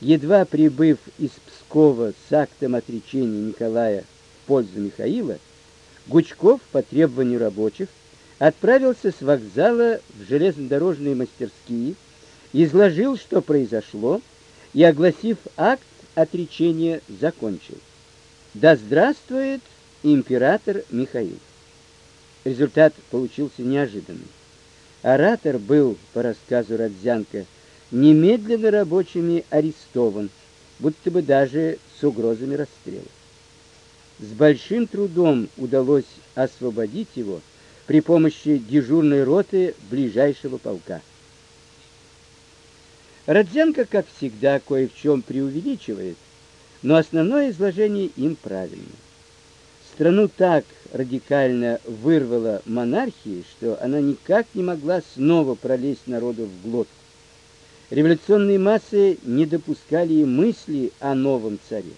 едва прибыв из Пскова с актом отречения Николая в пользу Михаила, Гучков по требованию рабочих отправился с вокзала в железнодорожные мастерские, изложил, что произошло, и огласив акт отречения, закончил: "Да здравствует император Михаил". Результат получился неожиданный. Оратор был, по рассказу Родзянко, немедленно рабочими арестован, будто бы даже с угрозами расстрела. С большим трудом удалось освободить его при помощи дежурной роты ближайшего полка. Родзянко, как всегда, кое в чем преувеличивает, но основное изложение им правильно. Страну так радикально вырвала монархия, что она никак не могла снова пролезть народу в глотку. Революционные массы не допускали и мысли о новом царе.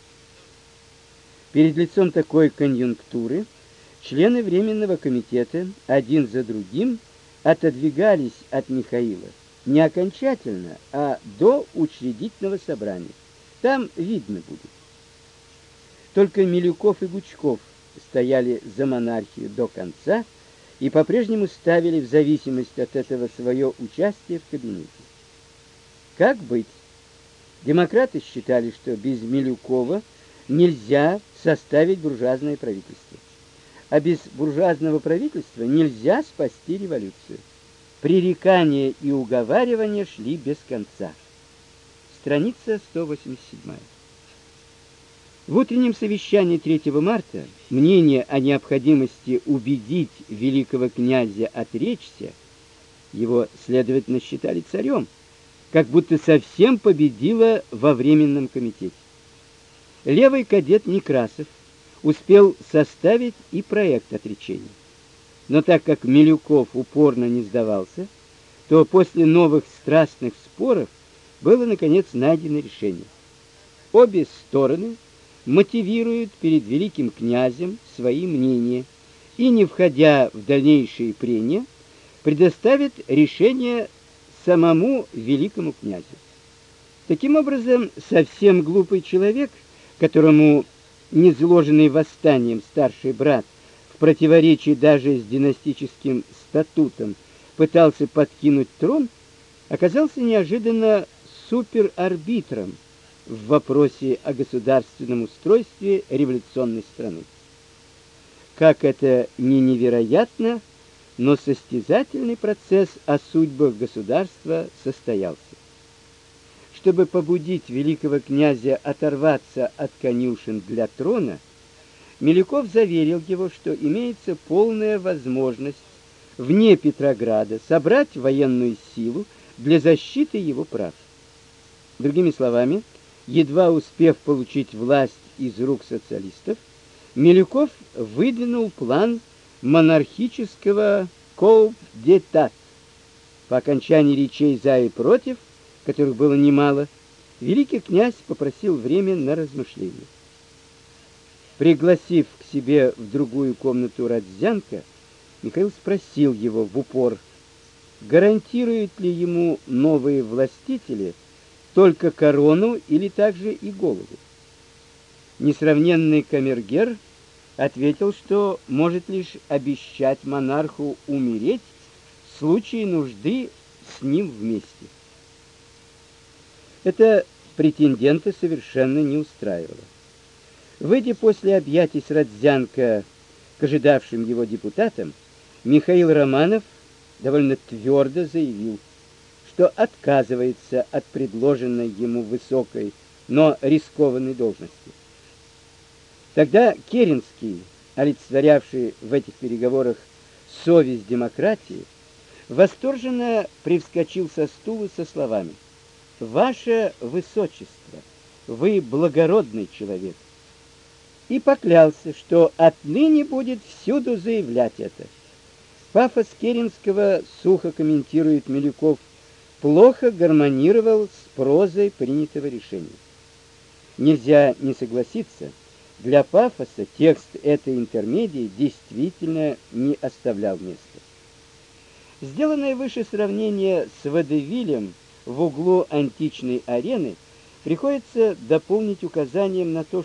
Перед лицом такой конъюнктуры члены временного комитета один за другим отодвигались от Михаила не окончательно, а до учредительного собрания. Там видно будет. Только Милюков и Гучков стояли за монархию до конца и по-прежнему ставили в зависимость от этого свое участие в кабинете. Как быть? Демократы считали, что без Милюкова нельзя составить буржуазное правительство. А без буржуазного правительства нельзя спасти революцию. Пререкания и уговаривания шли без конца. Страница 187. В утреннем совещании 3 марта мнение о необходимости убедить великого князя отречься, его следовательно считали царем, как будто совсем победила во временном комитете. Левый кадет Некрасов успел составить и проект отречения. Но так как Милюков упорно не сдавался, то после новых страстных споров было наконец найдено решение. Обе стороны мотивируют перед великим князем свои мнения и не входя в дальнейшие прения, предоставят решение самому великому князю. Таким образом, совсем глупый человек, которому низложенный восстанием старший брат в противоречии даже с династическим статутом пытался подкинуть трон, оказался неожиданно суперарбитром в вопросе о государственном устройстве революционной страны. Как это не невероятно, но состязательный процесс о судьбах государства состоялся. Чтобы побудить великого князя оторваться от конюшен для трона, Милюков заверил его, что имеется полная возможность вне Петрограда собрать военную силу для защиты его прав. Другими словами, едва успев получить власть из рук социалистов, Милюков выдвинул план монархического коуп-детат. По окончании речей за и против, которых было немало, великий князь попросил время на размышление. Пригласив к себе в другую комнату Радзянка, Михаил спросил его в упор, гарантируют ли ему новые властители только корону или также и голову. Несравненный камергер ответил, что может лишь обещать монарху умереть в случае нужды с ним вместе. Это претендента совершенно не устраивало. Выйдя после объятий с Родзянко к ожидавшим его депутатам, Михаил Романов довольно твердо заявил, что отказывается от предложенной ему высокой, но рискованной должности. Тогда Керенский, олицетворявший в этих переговорах совесть демократии, восторженно привскочил со стула со словами: "Ваше высочество, вы благородный человек". И поклялся, что отныне будет всюду заявлять это. Пафос Керенского сухо комментирует Милюков, плохо гармонировал с прозой принятого решения. Нельзя не согласиться, для пафоса текст этой интермедии действительно не оставлял места. Сделанное выше сравнение с водевилем в углу античной арены приходится дополнить указанием на то,